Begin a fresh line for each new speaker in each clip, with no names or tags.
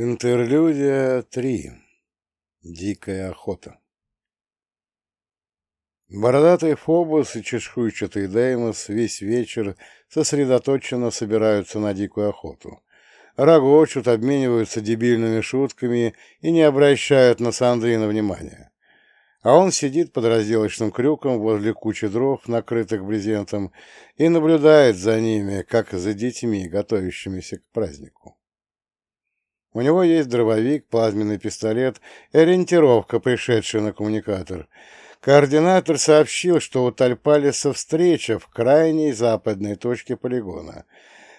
Интерлюдия 3. Дикая охота. Бородатый Фобос и чешуйчатый Деймос весь вечер сосредоточенно собираются на дикую охоту. Рогочут, обмениваются дебильными шутками и не обращают на Сандрина внимания. А он сидит под разделочным крюком возле кучи дров, накрытых брезентом, и наблюдает за ними, как за детьми, готовящимися к празднику. У него есть дробовик, плазменный пистолет и ориентировка, пришедшая на коммуникатор. Координатор сообщил, что у Тальпалиса встреча в крайней западной точке полигона,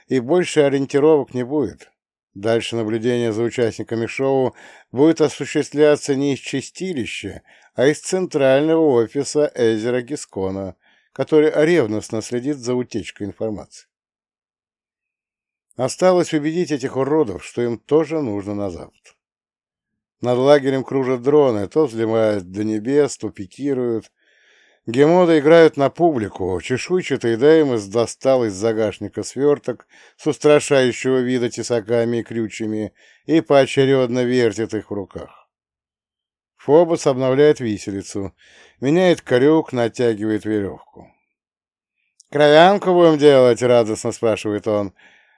и больше ориентировок не будет. Дальше наблюдение за участниками шоу будет осуществляться не из чистилища, а из центрального офиса Эзера Гискона, который ревностно следит за утечкой информации. Осталось убедить этих уродов, что им тоже нужно на запад. Над лагерем кружат дроны, то взлетают до небес, то пикируют. Гемоды играют на публику, чешуйчатый Деймос достал из загашника сверток с устрашающего вида тесаками и крючьями и поочередно вертит их в руках. Фобос обновляет виселицу, меняет крюк, натягивает веревку. «Кровянку будем делать?» — радостно спрашивает он.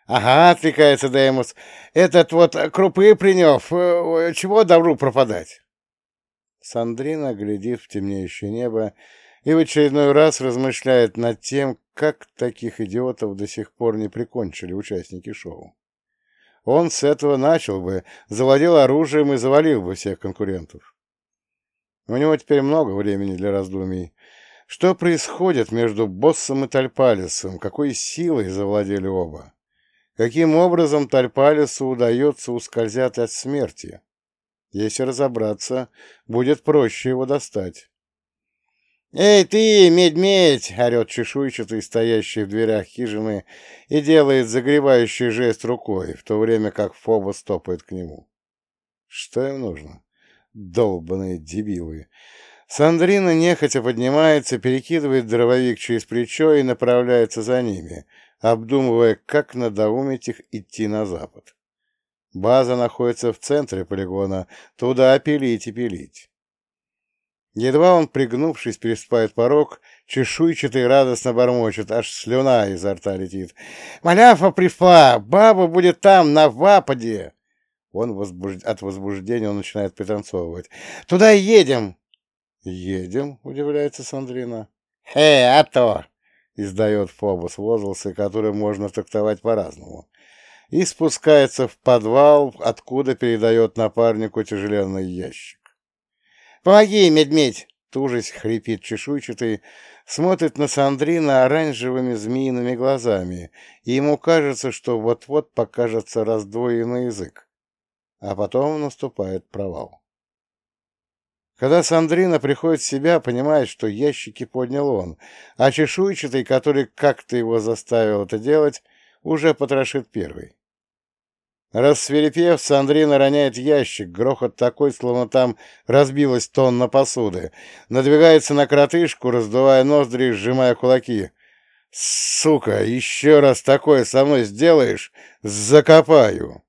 «Ага», — отвлекается Деймос, — «этот вот крупы принев, э, чего добру пропадать?» Сандрина глядит в темнеющее небо и в очередной раз размышляет над тем, как таких идиотов до сих пор не прикончили участники шоу. Он с этого начал бы, завладел оружием и завалил бы всех конкурентов. У него теперь много времени для раздумий. Что происходит между боссом и Тальпалисом? Какой силой завладели оба? Каким образом Тальпалису удается ускользать от смерти? Если разобраться, будет проще его достать. «Эй, ты, медь-медь!» — орет чешуйчатый, стоящий в дверях хижины, и делает загребающий жест рукой, в то время как Фоба стопает к нему. Что им нужно? Долбаные дебилы! Сандрина нехотя поднимается, перекидывает дробовик через плечо и направляется за ними, обдумывая, как надоумить их идти на запад. База находится в центре полигона, туда пилить и пилить. Едва он, пригнувшись, переступает порог, чешуйчатый радостно бормочет, аж слюна изо рта летит. «Маляфа пришла! Баба будет там, на Вападе!» Он возбуж... от возбуждения он начинает пританцовывать. «Туда едем!» «Едем?» — удивляется Сандрина. «Э, а то!» Издает Фобос возгласы, которые можно трактовать по-разному, и спускается в подвал, откуда передает напарнику тяжеленный ящик. «Помоги, медмедь!» — тужись хрипит чешуйчатый, смотрит на Сандрина оранжевыми змеиными глазами, и ему кажется, что вот-вот покажется раздвоенный язык, а потом наступает провал. Когда Сандрина приходит в себя, понимает, что ящики поднял он, а чешуйчатый, который как-то его заставил это делать, уже потрошит первый. Рассверепев, Сандрина роняет ящик, грохот такой, словно там разбилась тонна посуды. Надвигается на кротышку, раздувая ноздри и сжимая кулаки. «Сука, еще раз такое со мной сделаешь, закопаю!»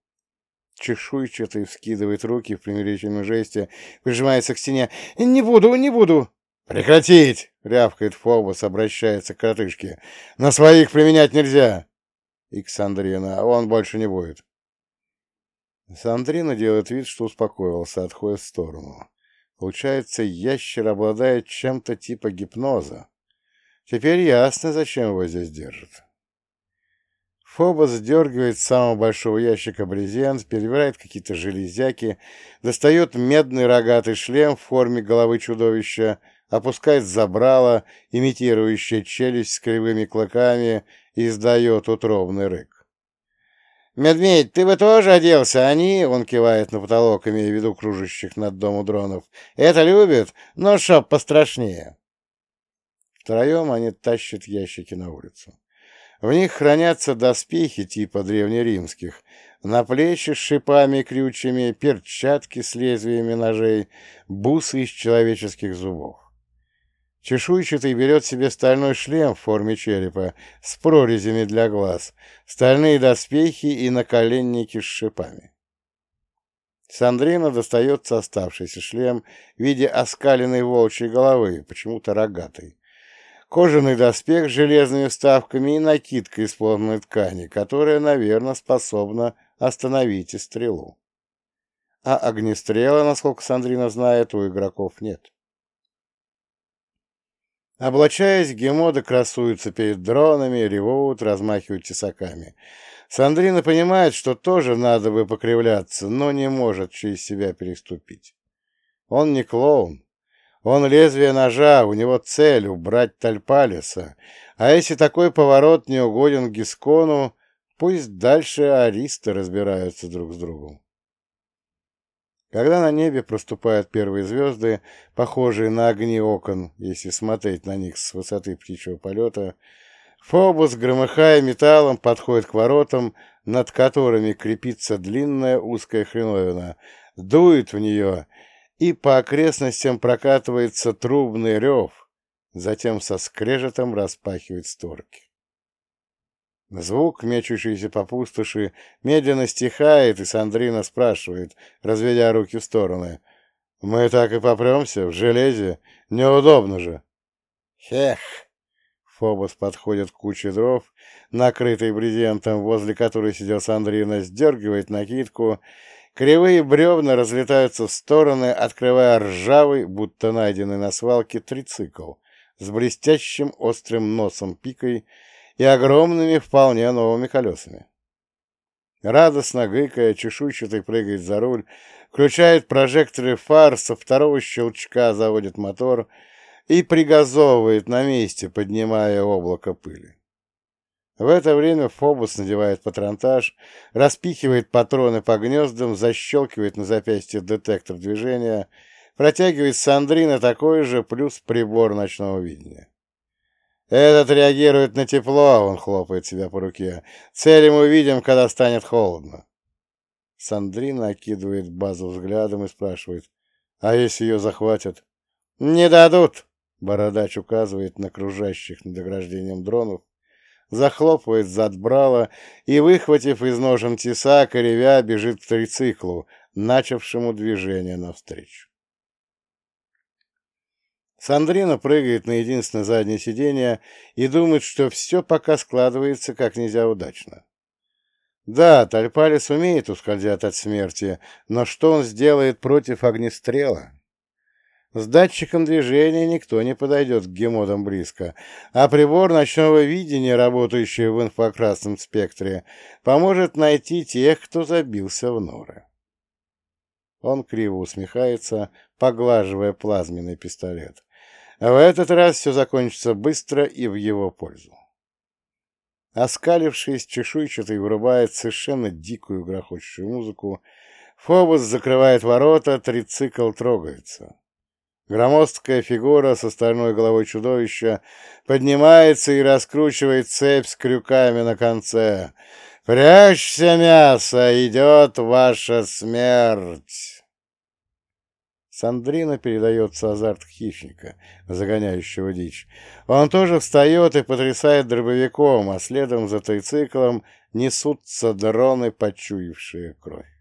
Чешуйчатый вскидывает руки в примирительном жесте, прижимается к стене. «Не буду, не буду!» «Прекратить!» — рявкает Фобос, обращается к коротышке. «На своих применять нельзя!» И к Сандрина, а он больше не будет. Сандрина делает вид, что успокоился, отходит в сторону. Получается, ящер обладает чем-то типа гипноза. Теперь ясно, зачем его здесь держат. Фобос сдергивает с самого большого ящика брезент, перебирает какие-то железяки, достает медный рогатый шлем в форме головы чудовища, опускает забрало, имитирующее челюсть с кривыми клыками, и издает утробный рык. «Медведь, ты бы тоже оделся, они...» — он кивает на потолок, имея в виду кружащих над домом дронов. «Это любят, но шоп пострашнее». Втроем они тащат ящики на улицу. В них хранятся доспехи типа древнеримских, наплечи с шипами и крючьями, перчатки с лезвиями ножей, бусы из человеческих зубов. Чешуйчатый берет себе стальной шлем в форме черепа с прорезями для глаз, стальные доспехи и наколенники с шипами. Сандрина достается оставшийся шлем в виде оскаленной волчьей головы, почему-то рогатой. Кожаный доспех с железными вставками и накидка из плотной ткани, которая, наверное, способна остановить и стрелу. А огнестрела, насколько Сандрина знает, у игроков нет. Облачаясь, гемоды красуются перед дронами, ревут, размахивают тесаками. Сандрина понимает, что тоже надо бы покривляться, но не может через себя переступить. Он не клоун. Он лезвие ножа, у него цель — убрать Тальпалиса. А если такой поворот не угоден Гискону, пусть дальше аристы разбираются друг с другом. Когда на небе проступают первые звезды, похожие на огни окон, если смотреть на них с высоты птичьего полета, Фобус, громыхая металлом, подходит к воротам, над которыми крепится длинная узкая хреновина, дует в нее, и по окрестностям прокатывается трубный рев, затем со скрежетом распахивает створки. Звук, мечущийся по пустоши, медленно стихает, и Сандрина спрашивает, разведя руки в стороны. «Мы так и попремся? В железе? Неудобно же!» «Хех!» Фобос подходит к куче дров, накрытой брезентом, возле которой сидел Сандрина, сдергивает накидку. Кривые бревна разлетаются в стороны, открывая ржавый, будто найденный на свалке, трицикл с блестящим острым носом пикой, и огромными, вполне новыми колесами. Радостно гыкая, чешуйчатый прыгает за руль, включает прожекторы фар, со второго щелчка заводит мотор и пригазовывает на месте, поднимая облако пыли. В это время Фобус надевает патронтаж, распихивает патроны по гнездам, защелкивает на запястье детектор движения, протягивает Сандрина такой же, плюс прибор ночного видения. «Этот реагирует на тепло», — он хлопает себя по руке. «Цель мы увидим, когда станет холодно». Сандрина окидывает базу взглядом и спрашивает, «А если ее захватят?» «Не дадут», — Бородач указывает на кружащих над ограждением дронов, захлопывает зад брала и, выхватив из ножен тесак, ревя, бежит к трициклу, начавшему движение навстречу. Сандрина прыгает на единственное заднее сиденье и думает, что все пока складывается как нельзя удачно. Да, Тальпалис умеет ускользать от смерти, но что он сделает против огнестрела? С датчиком движения никто не подойдет к гемодам близко, а прибор ночного видения, работающий в инфракрасном спектре, поможет найти тех, кто забился в норы. Он криво усмехается, поглаживая плазменный пистолет. В этот раз все закончится быстро и в его пользу. Оскалившись, чешуйчатый вырубает совершенно дикую грохочущую музыку. Фобос закрывает ворота, трицикл трогается. Громоздкая фигура с остальной головой чудовища поднимается и раскручивает цепь с крюками на конце. «Прячься, мясо! Идет ваша смерть!» Сандрина передается азарт хищника, загоняющего дичь. Он тоже встает и потрясает дробовиком, а следом за трициклом несутся дроны, почуявшие кровь.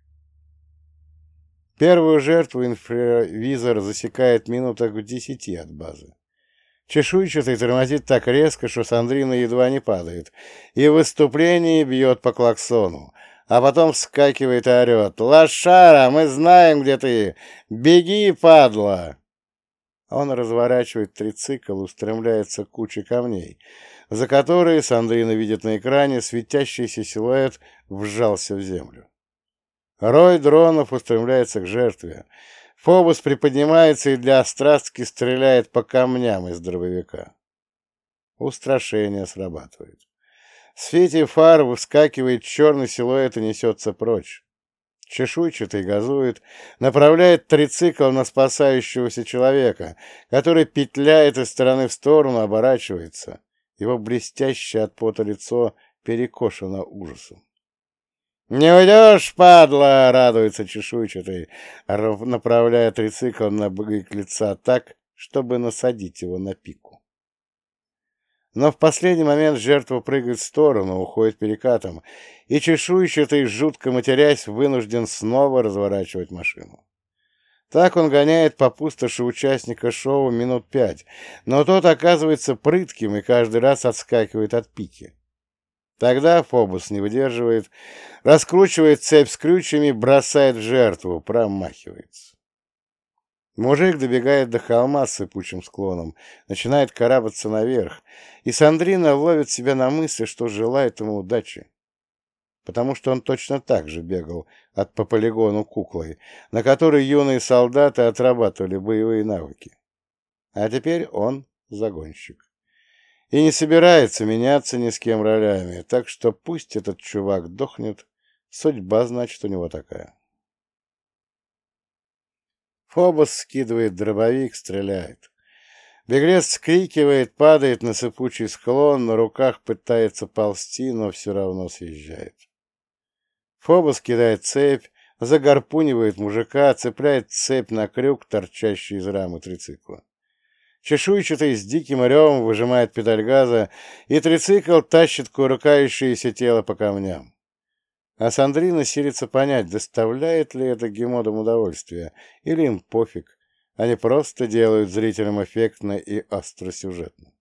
Первую жертву инфравизор засекает минутах в десяти от базы. Чешуйчатый тормозит так резко, что Сандрина едва не падает, и в выступлении бьет по клаксону а потом вскакивает и орет. «Лошара, мы знаем, где ты! Беги, падла!» Он разворачивает трицикл, устремляется к куче камней, за которые Сандрина видит на экране светящийся силуэт вжался в землю. Рой дронов устремляется к жертве. Фобус приподнимается и для острастки стреляет по камням из дробовика. Устрашение срабатывает. В свете фар выскакивает черный силуэт и несется прочь. Чешуйчатый газует, направляет трицикл на спасающегося человека, который петляет из стороны в сторону, оборачивается. Его блестящее от пота лицо перекошено ужасом. «Не уйдешь, падла!» — радуется чешуйчатый, направляя трицикл на бык лица так, чтобы насадить его на пику. Но в последний момент жертва прыгает в сторону, уходит перекатом, и чешуйчатый, жутко матерясь, вынужден снова разворачивать машину. Так он гоняет по пустоши участника шоу минут пять, но тот оказывается прытким и каждый раз отскакивает от пики. Тогда Фобус не выдерживает, раскручивает цепь с крючьями, бросает в жертву, промахивается. Мужик добегает до холма с сыпучим склоном, начинает карабаться наверх, и Сандрина ловит себя на мысли, что желает ему удачи потому что он точно так же бегал от по полигону куклой, на которой юные солдаты отрабатывали боевые навыки. А теперь он загонщик. И не собирается меняться ни с кем ролями, так что пусть этот чувак дохнет, судьба, значит, у него такая. Фобос скидывает дробовик, стреляет. Беглец скрикивает, падает на сыпучий склон, на руках пытается ползти, но все равно съезжает. Фобос кидает цепь, загарпунивает мужика, цепляет цепь на крюк, торчащий из рамы трицикла. Чешуйчатый с диким ревом выжимает педаль газа, и трицикл тащит куркающееся тело по камням. А Сандрина силится понять, доставляет ли это гемодам удовольствие, или им пофиг, они просто делают зрителям эффектно и остросюжетно.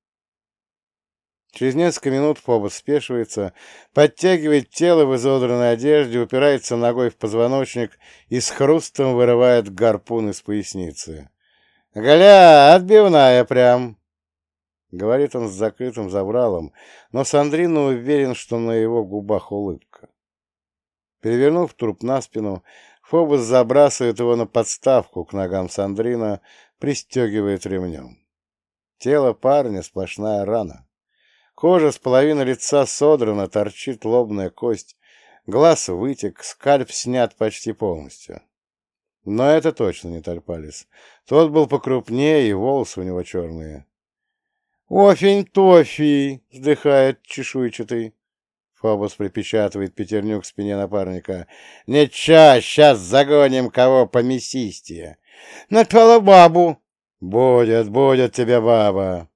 Через несколько минут Фобос спешивается, подтягивает тело в изодранной одежде, упирается ногой в позвоночник и с хрустом вырывает гарпун из поясницы. «Гля, отбивная прям!» Говорит он с закрытым забралом, но Сандрина уверен, что на его губах улыбка. Перевернув труп на спину, Фобос забрасывает его на подставку к ногам Сандрина, пристегивает ремнем. Тело парня — сплошная рана. Кожа с половины лица содрана, торчит лобная кость, глаз вытек, скальп снят почти полностью. Но это точно не Тальпалис. Тот был покрупнее, и волосы у него черные. «Офень-тофи!» — вздыхает чешуйчатый. Фобос припечатывает пятерню к спине напарника. «Ничего, сейчас загоним кого помесистее!» «Напала бабу!» «Будет, будет тебе баба!»